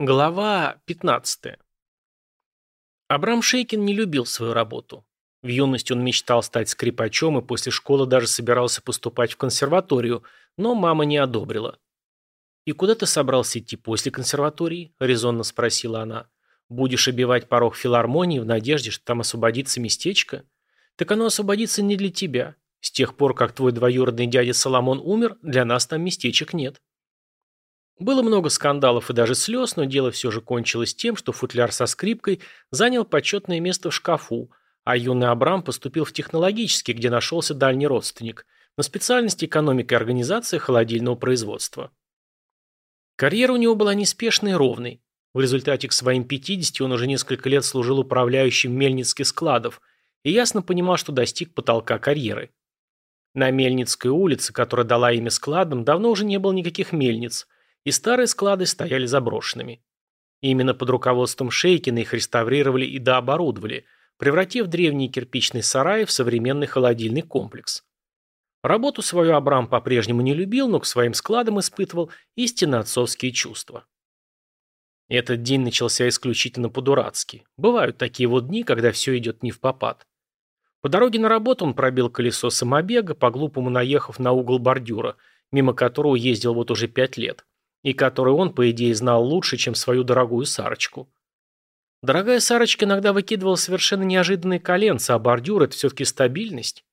Глава 15. Абрам Шейкин не любил свою работу. В юности он мечтал стать скрипачом и после школы даже собирался поступать в консерваторию, но мама не одобрила. «И куда ты собрался идти после консерватории?» – резонно спросила она. «Будешь обивать порог филармонии в надежде, что там освободится местечко? Так оно освободится не для тебя. С тех пор, как твой двоюродный дядя Соломон умер, для нас там местечек нет». Было много скандалов и даже слез, но дело все же кончилось тем, что футляр со скрипкой занял почетное место в шкафу, а юный Абрам поступил в технологический, где нашелся дальний родственник, на специальности экономика и организация холодильного производства. Карьера у него была неспешной и ровной. В результате к своим 50 он уже несколько лет служил управляющим мельницких складов и ясно понимал, что достиг потолка карьеры. На Мельницкой улице, которая дала имя складам, давно уже не было никаких мельниц – и старые склады стояли заброшенными. Именно под руководством Шейкина их реставрировали и дооборудовали, превратив древние кирпичные сараи в современный холодильный комплекс. Работу свою Абрам по-прежнему не любил, но к своим складам испытывал истинно отцовские чувства. Этот день начался исключительно по-дурацки. Бывают такие вот дни, когда все идет не в попад. По дороге на работу он пробил колесо самобега, по-глупому наехав на угол бордюра, мимо которого ездил вот уже пять лет и который он, по идее, знал лучше, чем свою дорогую Сарочку. Дорогая Сарочка иногда выкидывала совершенно неожиданные коленца, а бордюр – это все-таки стабильность.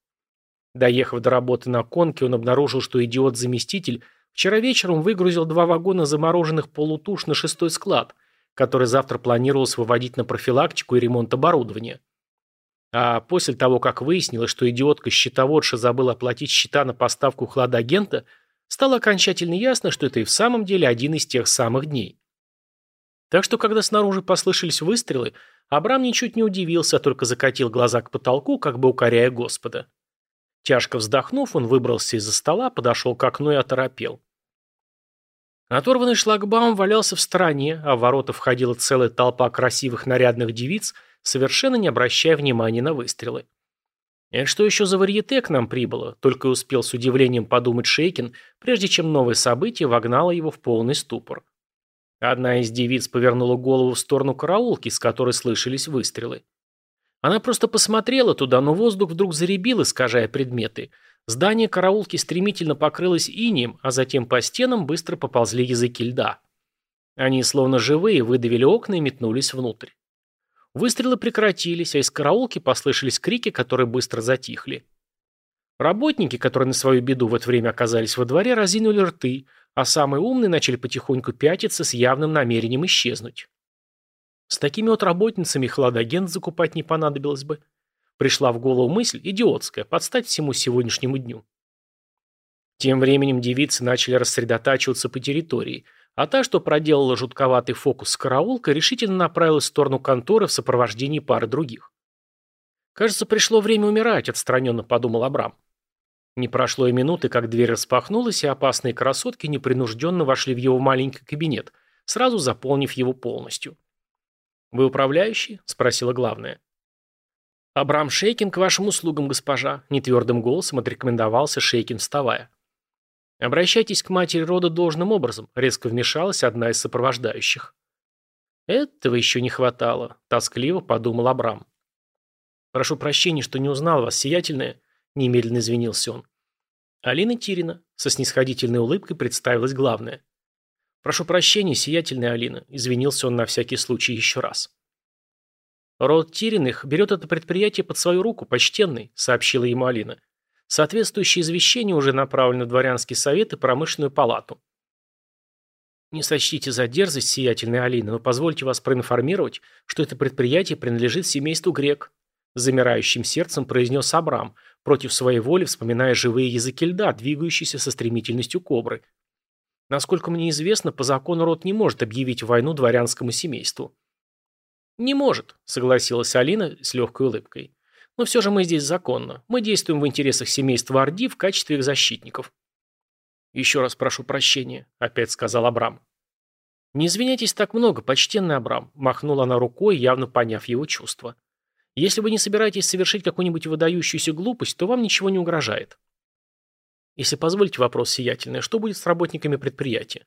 Доехав до работы на конке, он обнаружил, что идиот-заместитель вчера вечером выгрузил два вагона замороженных полутуш на шестой склад, который завтра планировалось выводить на профилактику и ремонт оборудования. А после того, как выяснилось, что идиотка-счетоводша забыла оплатить счета на поставку хладагента – стало окончательно ясно, что это и в самом деле один из тех самых дней. Так что, когда снаружи послышались выстрелы, Абрам ничуть не удивился, а только закатил глаза к потолку, как бы укоряя Господа. Тяжко вздохнув, он выбрался из-за стола, подошел к окну и оторопел. Оторванный шлагбаум валялся в стороне, а в ворота входила целая толпа красивых нарядных девиц, совершенно не обращая внимания на выстрелы. «Это что еще за варьете к нам прибыло?» Только успел с удивлением подумать Шейкин, прежде чем новое событие вогнало его в полный ступор. Одна из девиц повернула голову в сторону караулки, с которой слышались выстрелы. Она просто посмотрела туда, но воздух вдруг заребил, искажая предметы. Здание караулки стремительно покрылось инием, а затем по стенам быстро поползли языки льда. Они, словно живые, выдавили окна и метнулись внутрь. Выстрелы прекратились, а из караулки послышались крики, которые быстро затихли. Работники, которые на свою беду в это время оказались во дворе, разинули рты, а самые умные начали потихоньку пятиться с явным намерением исчезнуть. С такими вот работницами хладагент закупать не понадобилось бы. Пришла в голову мысль, идиотская, подстать всему сегодняшнему дню. Тем временем девицы начали рассредотачиваться по территории, а та, что проделала жутковатый фокус с караулкой, решительно направилась в сторону конторы в сопровождении пары других. «Кажется, пришло время умирать», — отстраненно подумал Абрам. Не прошло и минуты, как дверь распахнулась, и опасные красотки непринужденно вошли в его маленький кабинет, сразу заполнив его полностью. «Вы управляющий?» — спросила главная. «Абрам Шейкин к вашим услугам, госпожа», — нетвердым голосом отрекомендовался Шейкин, вставая. «Обращайтесь к матери рода должным образом», — резко вмешалась одна из сопровождающих. «Этого еще не хватало», — тоскливо подумал Абрам. «Прошу прощения, что не узнал вас, сиятельная», — немедленно извинился он. Алина Тирина со снисходительной улыбкой представилась главная. «Прошу прощения, сиятельная Алина», — извинился он на всякий случай еще раз. «Род Тириных берет это предприятие под свою руку, почтенный», — сообщила ему Алина. Соответствующее извещение уже направлено в Дворянский совет и промышленную палату. Не сочтите за дерзость, сиятельная Алина, но позвольте вас проинформировать, что это предприятие принадлежит семейству Грек. Замирающим сердцем произнес Абрам, против своей воли вспоминая живые языки льда, двигающиеся со стремительностью кобры. Насколько мне известно, по закону род не может объявить войну дворянскому семейству. «Не может», — согласилась Алина с легкой улыбкой. Но все же мы здесь законно. Мы действуем в интересах семейства Орди в качестве их защитников. Еще раз прошу прощения, опять сказал Абрам. Не извиняйтесь так много, почтенный Абрам, махнула она рукой, явно поняв его чувства. Если вы не собираетесь совершить какую-нибудь выдающуюся глупость, то вам ничего не угрожает. Если позволите вопрос сиятельный, что будет с работниками предприятия?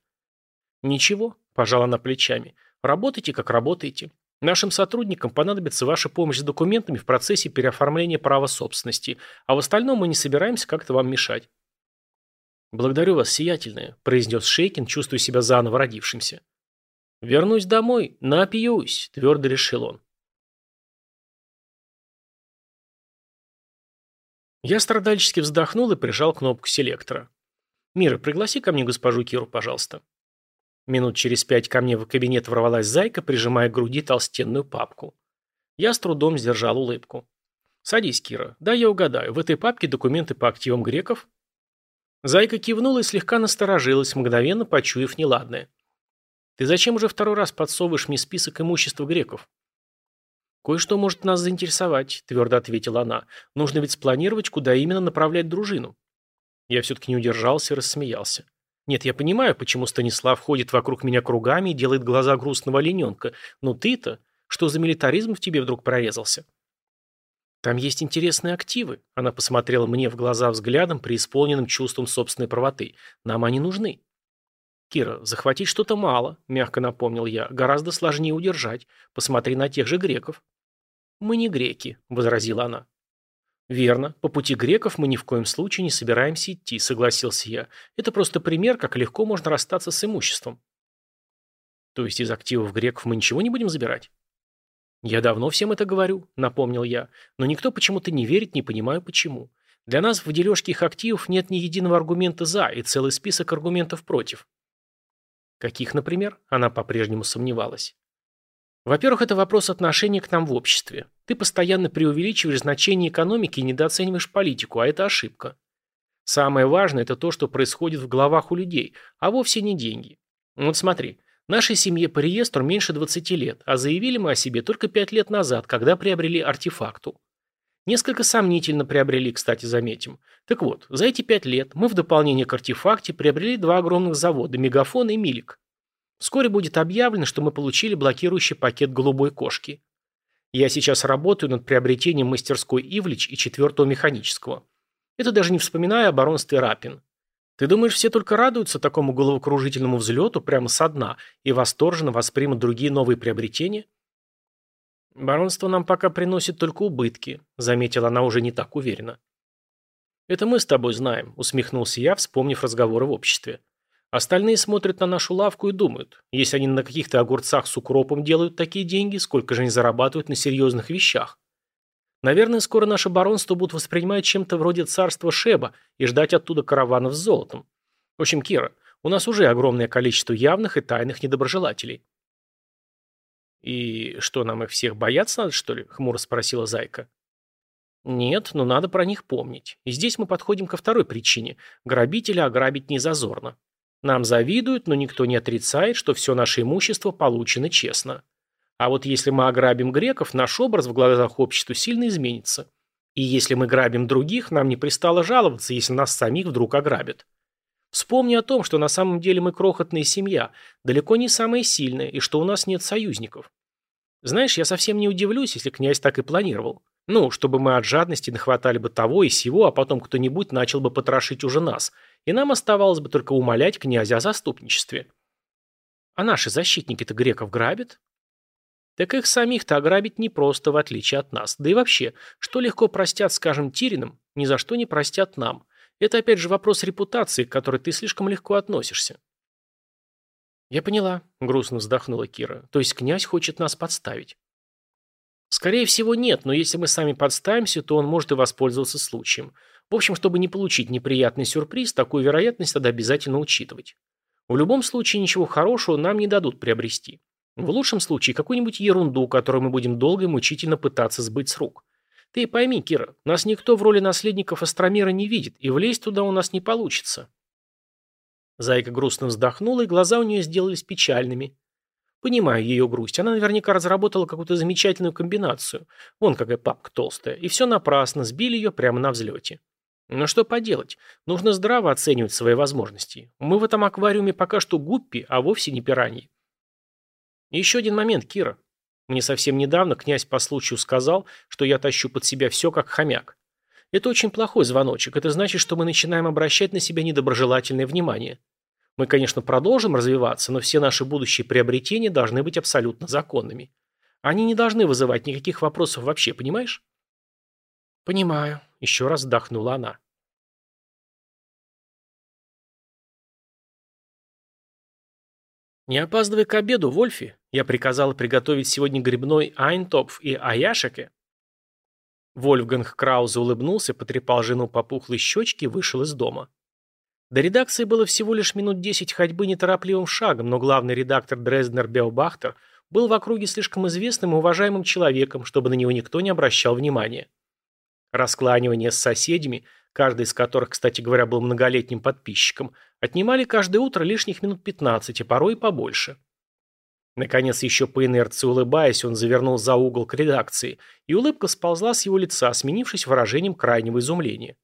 Ничего, пожала она плечами. Работайте, как работаете. Нашим сотрудникам понадобится ваша помощь с документами в процессе переоформления права собственности, а в остальном мы не собираемся как-то вам мешать. «Благодарю вас, сиятельная», – произнес Шейкин, чувствуя себя заново родившимся. «Вернусь домой, напьюсь», – твердо решил он. Я страдальчески вздохнул и прижал кнопку селектора. «Мира, пригласи ко мне госпожу Киру, пожалуйста». Минут через пять ко мне в кабинет ворвалась зайка, прижимая к груди толстенную папку. Я с трудом сдержал улыбку. «Садись, Кира. Да, я угадаю. В этой папке документы по активам греков?» Зайка кивнула и слегка насторожилась, мгновенно почуяв неладное. «Ты зачем уже второй раз подсовываешь мне список имущества греков?» «Кое-что может нас заинтересовать», – твердо ответила она. «Нужно ведь спланировать, куда именно направлять дружину». Я все-таки не удержался и рассмеялся. «Нет, я понимаю, почему Станислав ходит вокруг меня кругами и делает глаза грустного олененка, но ты-то, что за милитаризм в тебе вдруг прорезался?» «Там есть интересные активы», – она посмотрела мне в глаза взглядом, преисполненным чувством собственной правоты. «Нам они нужны». «Кира, захватить что-то мало», – мягко напомнил я. «Гораздо сложнее удержать. Посмотри на тех же греков». «Мы не греки», – возразила она. «Верно. По пути греков мы ни в коем случае не собираемся идти», – согласился я. «Это просто пример, как легко можно расстаться с имуществом». «То есть из активов греков мы ничего не будем забирать?» «Я давно всем это говорю», – напомнил я. «Но никто почему-то не верит, не понимаю почему. Для нас в дележке их активов нет ни единого аргумента «за» и целый список аргументов «против». Каких, например? Она по-прежнему сомневалась. Во-первых, это вопрос отношения к нам в обществе. Ты постоянно преувеличиваешь значение экономики и недооцениваешь политику, а это ошибка. Самое важное – это то, что происходит в головах у людей, а вовсе не деньги. Вот смотри, нашей семье по реестру меньше 20 лет, а заявили мы о себе только 5 лет назад, когда приобрели артефакту. Несколько сомнительно приобрели, кстати, заметим. Так вот, за эти пять лет мы в дополнение к артефакте приобрели два огромных завода – Мегафон и Милик. Вскоре будет объявлено, что мы получили блокирующий пакет голубой кошки. Я сейчас работаю над приобретением мастерской Ивлич и четвертого механического. Это даже не вспоминая о баронстве Рапин. Ты думаешь, все только радуются такому головокружительному взлету прямо со дна и восторженно воспримут другие новые приобретения? «Баронство нам пока приносит только убытки», — заметила она уже не так уверенно. «Это мы с тобой знаем», — усмехнулся я, вспомнив разговоры в обществе. «Остальные смотрят на нашу лавку и думают, если они на каких-то огурцах с укропом делают такие деньги, сколько же они зарабатывают на серьезных вещах? Наверное, скоро наше баронство будут воспринимать чем-то вроде царства Шеба и ждать оттуда караванов с золотом. В общем, Кира, у нас уже огромное количество явных и тайных недоброжелателей». «И что, нам их всех бояться надо, что ли?» — хмуро спросила Зайка. «Нет, но надо про них помнить. И здесь мы подходим ко второй причине. Грабителя ограбить не зазорно. Нам завидуют, но никто не отрицает, что все наше имущество получено честно. А вот если мы ограбим греков, наш образ в глазах общества сильно изменится. И если мы грабим других, нам не пристало жаловаться, если нас самих вдруг ограбят. Вспомни о том, что на самом деле мы крохотная семья, далеко не самая сильная, и что у нас нет союзников. Знаешь, я совсем не удивлюсь, если князь так и планировал. Ну, чтобы мы от жадности нахватали бы того и сего, а потом кто-нибудь начал бы потрошить уже нас, и нам оставалось бы только умолять князя о заступничестве. А наши защитники-то греков грабят? Так их самих-то ограбить непросто, в отличие от нас. Да и вообще, что легко простят, скажем, Тиринам, ни за что не простят нам. Это опять же вопрос репутации, к которой ты слишком легко относишься. Я поняла, грустно вздохнула Кира. То есть князь хочет нас подставить. Скорее всего, нет, но если мы сами подставимся, то он может и воспользоваться случаем. В общем, чтобы не получить неприятный сюрприз, такую вероятность надо обязательно учитывать. В любом случае, ничего хорошего нам не дадут приобрести. В лучшем случае, какую-нибудь ерунду, которую мы будем долго и мучительно пытаться сбыть с рук. Ты пойми, Кира, нас никто в роли наследников Астромира не видит, и влезть туда у нас не получится. Зайка грустно вздохнула, и глаза у нее сделались печальными. Понимаю ее грусть. Она наверняка разработала какую-то замечательную комбинацию. Вон какая папка толстая. И все напрасно, сбили ее прямо на взлете. Но что поделать? Нужно здраво оценивать свои возможности. Мы в этом аквариуме пока что гуппи, а вовсе не пираньи. еще один момент, Кира. Мне совсем недавно князь по случаю сказал, что я тащу под себя все как хомяк. Это очень плохой звоночек. Это значит, что мы начинаем обращать на себя недоброжелательное внимание. Мы, конечно, продолжим развиваться, но все наши будущие приобретения должны быть абсолютно законными. Они не должны вызывать никаких вопросов вообще, понимаешь? Понимаю, еще раз вздохнула она. «Не опаздывай к обеду, Вольфи. Я приказала приготовить сегодня грибной айнтопф и аяшеке». Вольфганг Краузе улыбнулся, потрепал жену по пухлой щечке и вышел из дома. До редакции было всего лишь минут десять ходьбы неторопливым шагом, но главный редактор Дрезднер Беобахтер был в округе слишком известным и уважаемым человеком, чтобы на него никто не обращал внимания. Раскланивание с соседями – каждый из которых, кстати говоря, был многолетним подписчиком, отнимали каждое утро лишних минут 15, а порой и побольше. Наконец, еще по инерции улыбаясь, он завернул за угол к редакции, и улыбка сползла с его лица, сменившись выражением крайнего изумления.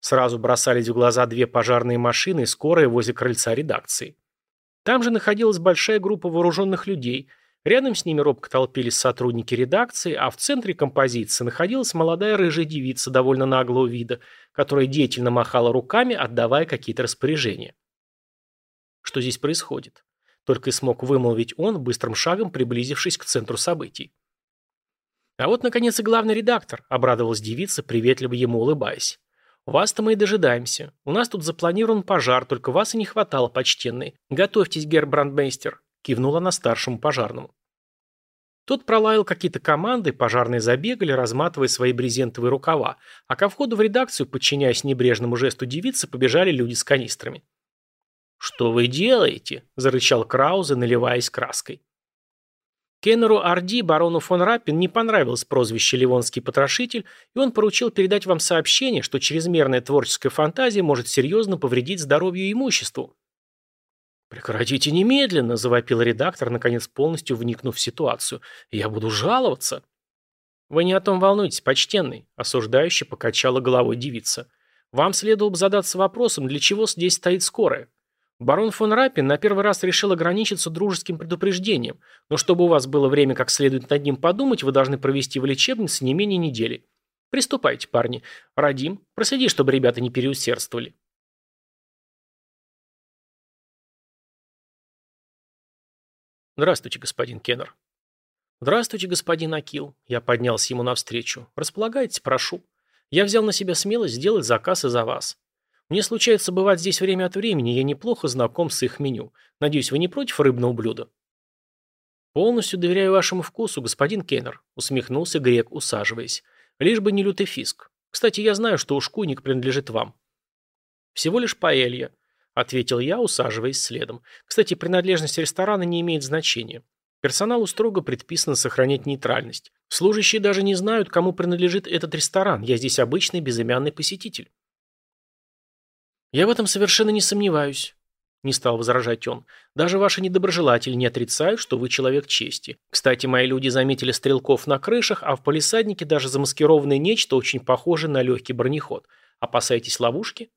Сразу бросались в глаза две пожарные машины и скорая возле крыльца редакции. Там же находилась большая группа вооруженных людей, Рядом с ними робко толпились сотрудники редакции, а в центре композиции находилась молодая рыжая девица довольно наглого вида, которая деятельно махала руками, отдавая какие-то распоряжения. Что здесь происходит? Только и смог вымолвить он, быстрым шагом приблизившись к центру событий. А вот, наконец, и главный редактор, обрадовалась девица, приветливо ему улыбаясь. «Вас-то мы и дожидаемся. У нас тут запланирован пожар, только вас и не хватало, почтенный. Готовьтесь, гербрандмейстер кивнула на старшему пожарному. Тот пролаял какие-то команды, пожарные забегали, разматывая свои брезентовые рукава, а ко входу в редакцию, подчиняясь небрежному жесту девицы, побежали люди с канистрами. «Что вы делаете?» – зарычал Краузе, наливаясь краской. Кеннеру Арди, барону фон Раппин, не понравилось прозвище «Ливонский потрошитель», и он поручил передать вам сообщение, что чрезмерная творческая фантазия может серьезно повредить здоровью и имуществу. «Прекратите немедленно!» – завопил редактор, наконец полностью вникнув в ситуацию. «Я буду жаловаться!» «Вы не о том волнуетесь, почтенный», – осуждающе покачала головой девица. «Вам следовало бы задаться вопросом, для чего здесь стоит скорая. Барон фон Раппин на первый раз решил ограничиться дружеским предупреждением, но чтобы у вас было время как следует над ним подумать, вы должны провести в лечебнице не менее недели. Приступайте, парни. Радим, проследи, чтобы ребята не переусердствовали». «Здравствуйте, господин Кеннер». «Здравствуйте, господин Акил». Я поднялся ему навстречу. «Располагайтесь, прошу. Я взял на себя смелость сделать заказ и за вас. Мне случается бывать здесь время от времени, я неплохо знаком с их меню. Надеюсь, вы не против рыбного блюда?» «Полностью доверяю вашему вкусу, господин Кеннер», — усмехнулся грек, усаживаясь. «Лишь бы не лютый фиск. Кстати, я знаю, что ушкуйник принадлежит вам». «Всего лишь паэлья. – ответил я, усаживаясь следом. «Кстати, принадлежность ресторана не имеет значения. Персоналу строго предписано сохранять нейтральность. Служащие даже не знают, кому принадлежит этот ресторан. Я здесь обычный безымянный посетитель». «Я в этом совершенно не сомневаюсь», – не стал возражать он. «Даже ваши недоброжелатели не отрицают, что вы человек чести. Кстати, мои люди заметили стрелков на крышах, а в полисаднике даже замаскированное нечто, очень похоже на легкий бронеход. Опасаетесь ловушки?»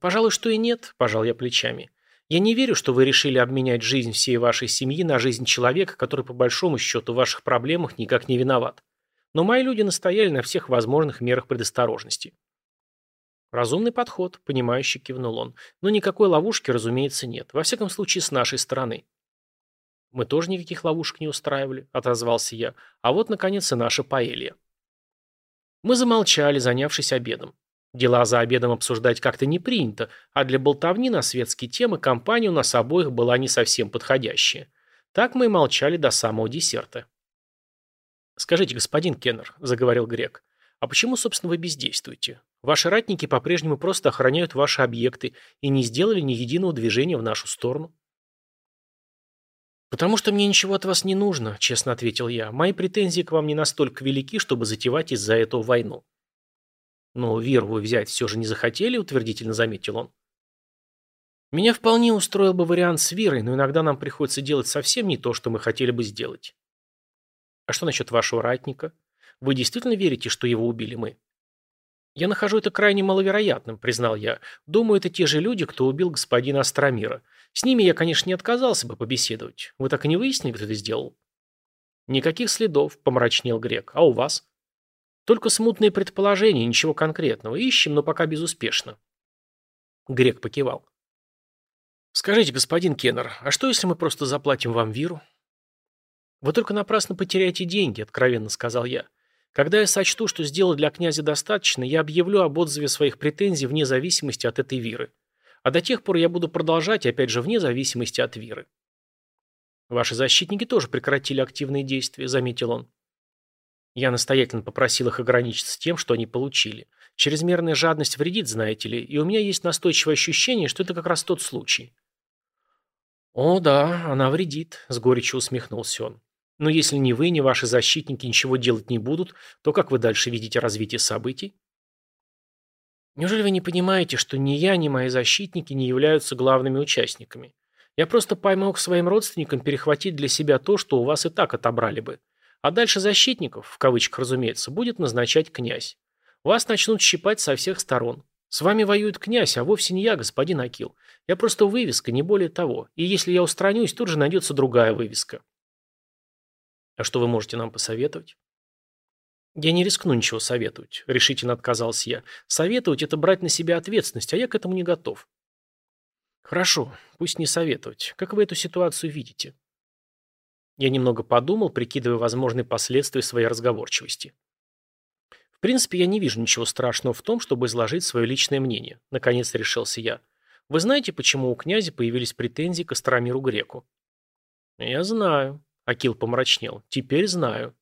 «Пожалуй, что и нет», – пожал я плечами. «Я не верю, что вы решили обменять жизнь всей вашей семьи на жизнь человека, который по большому счету в ваших проблемах никак не виноват. Но мои люди настояли на всех возможных мерах предосторожности». «Разумный подход», – понимающе кивнул он. «Но никакой ловушки, разумеется, нет. Во всяком случае, с нашей стороны». «Мы тоже никаких ловушек не устраивали», – отозвался я. «А вот, наконец, и наша паэлья». Мы замолчали, занявшись обедом. Дела за обедом обсуждать как-то не принято, а для болтовни на светские темы компания у нас обоих была не совсем подходящая. Так мы и молчали до самого десерта. «Скажите, господин Кеннер», — заговорил Грек, — «а почему, собственно, вы бездействуете? Ваши ратники по-прежнему просто охраняют ваши объекты и не сделали ни единого движения в нашу сторону». «Потому что мне ничего от вас не нужно», — честно ответил я. «Мои претензии к вам не настолько велики, чтобы затевать из-за этого войну». «Но Веру взять все же не захотели», — утвердительно заметил он. «Меня вполне устроил бы вариант с Верой, но иногда нам приходится делать совсем не то, что мы хотели бы сделать». «А что насчет вашего ратника? Вы действительно верите, что его убили мы?» «Я нахожу это крайне маловероятным», — признал я. «Думаю, это те же люди, кто убил господина Астромира. С ними я, конечно, не отказался бы побеседовать. Вы так и не выяснили, кто это сделал?» «Никаких следов», — помрачнел Грек. «А у вас?» Только смутные предположения, ничего конкретного. Ищем, но пока безуспешно. Грек покивал. Скажите, господин Кеннер, а что, если мы просто заплатим вам виру? Вы только напрасно потеряете деньги, откровенно сказал я. Когда я сочту, что сделал для князя достаточно, я объявлю об отзыве своих претензий вне зависимости от этой виры. А до тех пор я буду продолжать, опять же, вне зависимости от виры. Ваши защитники тоже прекратили активные действия, заметил он. Я настоятельно попросил их ограничиться тем, что они получили. Чрезмерная жадность вредит, знаете ли, и у меня есть настойчивое ощущение, что это как раз тот случай. «О, да, она вредит», — с горечью усмехнулся он. «Но если ни вы, ни ваши защитники ничего делать не будут, то как вы дальше видите развитие событий?» «Неужели вы не понимаете, что ни я, ни мои защитники не являются главными участниками? Я просто к своим родственникам перехватить для себя то, что у вас и так отобрали бы. А дальше защитников, в кавычках разумеется, будет назначать князь. Вас начнут щипать со всех сторон. С вами воюет князь, а вовсе не я, господин Акил. Я просто вывеска, не более того. И если я устранюсь, тут же найдется другая вывеска. А что вы можете нам посоветовать? Я не рискну ничего советовать, решительно отказался я. Советовать – это брать на себя ответственность, а я к этому не готов. Хорошо, пусть не советовать. Как вы эту ситуацию видите? Я немного подумал, прикидывая возможные последствия своей разговорчивости. В принципе, я не вижу ничего страшного в том, чтобы изложить свое личное мнение. Наконец решился я. Вы знаете, почему у князя появились претензии к Астромиру Греку? Я знаю. Акил помрачнел. Теперь знаю.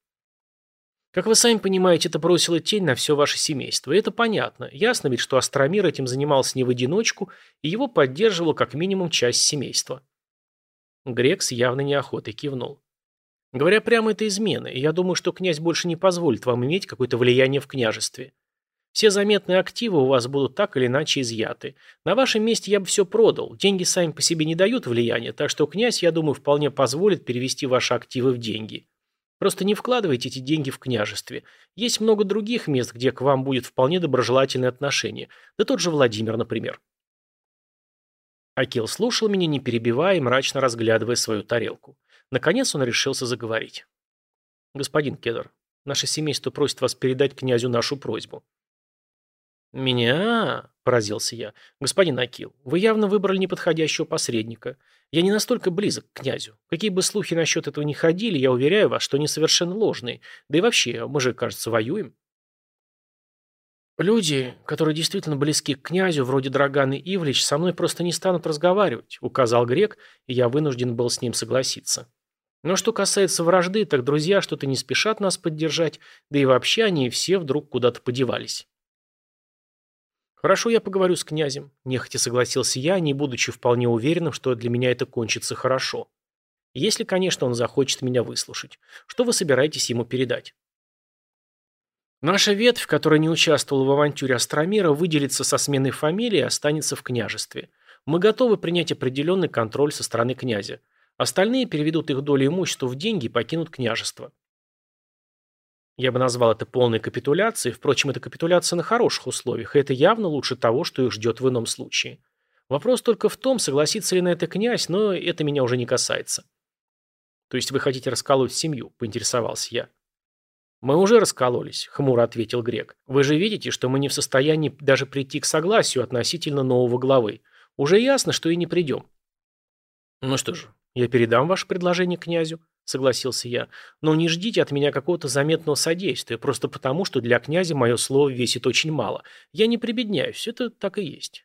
Как вы сами понимаете, это бросило тень на все ваше семейство. И это понятно. Ясно ведь, что Астромир этим занимался не в одиночку, и его поддерживала как минимум часть семейства. Грек с явной неохотой кивнул. Говоря прямо, это измена, и я думаю, что князь больше не позволит вам иметь какое-то влияние в княжестве. Все заметные активы у вас будут так или иначе изъяты. На вашем месте я бы все продал. Деньги сами по себе не дают влияния, так что князь, я думаю, вполне позволит перевести ваши активы в деньги. Просто не вкладывайте эти деньги в княжестве. Есть много других мест, где к вам будет вполне доброжелательное отношение. Да тот же Владимир, например. Акил слушал меня, не перебивая и мрачно разглядывая свою тарелку. Наконец он решился заговорить. «Господин Кедр, наше семейство просит вас передать князю нашу просьбу». «Меня?» – поразился я. «Господин Акил, вы явно выбрали неподходящего посредника. Я не настолько близок к князю. Какие бы слухи насчет этого ни ходили, я уверяю вас, что они совершенно ложные. Да и вообще, мы же, кажется, воюем». «Люди, которые действительно близки к князю, вроде Драганы Ивлич, со мной просто не станут разговаривать», – указал Грек, и я вынужден был с ним согласиться. Но что касается вражды, так друзья что-то не спешат нас поддержать, да и вообще они все вдруг куда-то подевались. «Хорошо, я поговорю с князем», – нехотя согласился я, не будучи вполне уверенным, что для меня это кончится хорошо. Если, конечно, он захочет меня выслушать. Что вы собираетесь ему передать? Наша ветвь, которая не участвовала в авантюре Астромира, выделится со сменой фамилии и останется в княжестве. Мы готовы принять определенный контроль со стороны князя. Остальные переведут их доли имущества в деньги и покинут княжество. Я бы назвал это полной капитуляцией, впрочем, это капитуляция на хороших условиях, и это явно лучше того, что их ждет в ином случае. Вопрос только в том, согласится ли на это князь, но это меня уже не касается. То есть вы хотите расколоть семью, поинтересовался я. Мы уже раскололись, хмуро ответил Грек. Вы же видите, что мы не в состоянии даже прийти к согласию относительно нового главы. Уже ясно, что и не придем. Ну что же, «Я передам ваше предложение князю», — согласился я. «Но не ждите от меня какого-то заметного содействия, просто потому, что для князя мое слово весит очень мало. Я не прибедняюсь, это так и есть.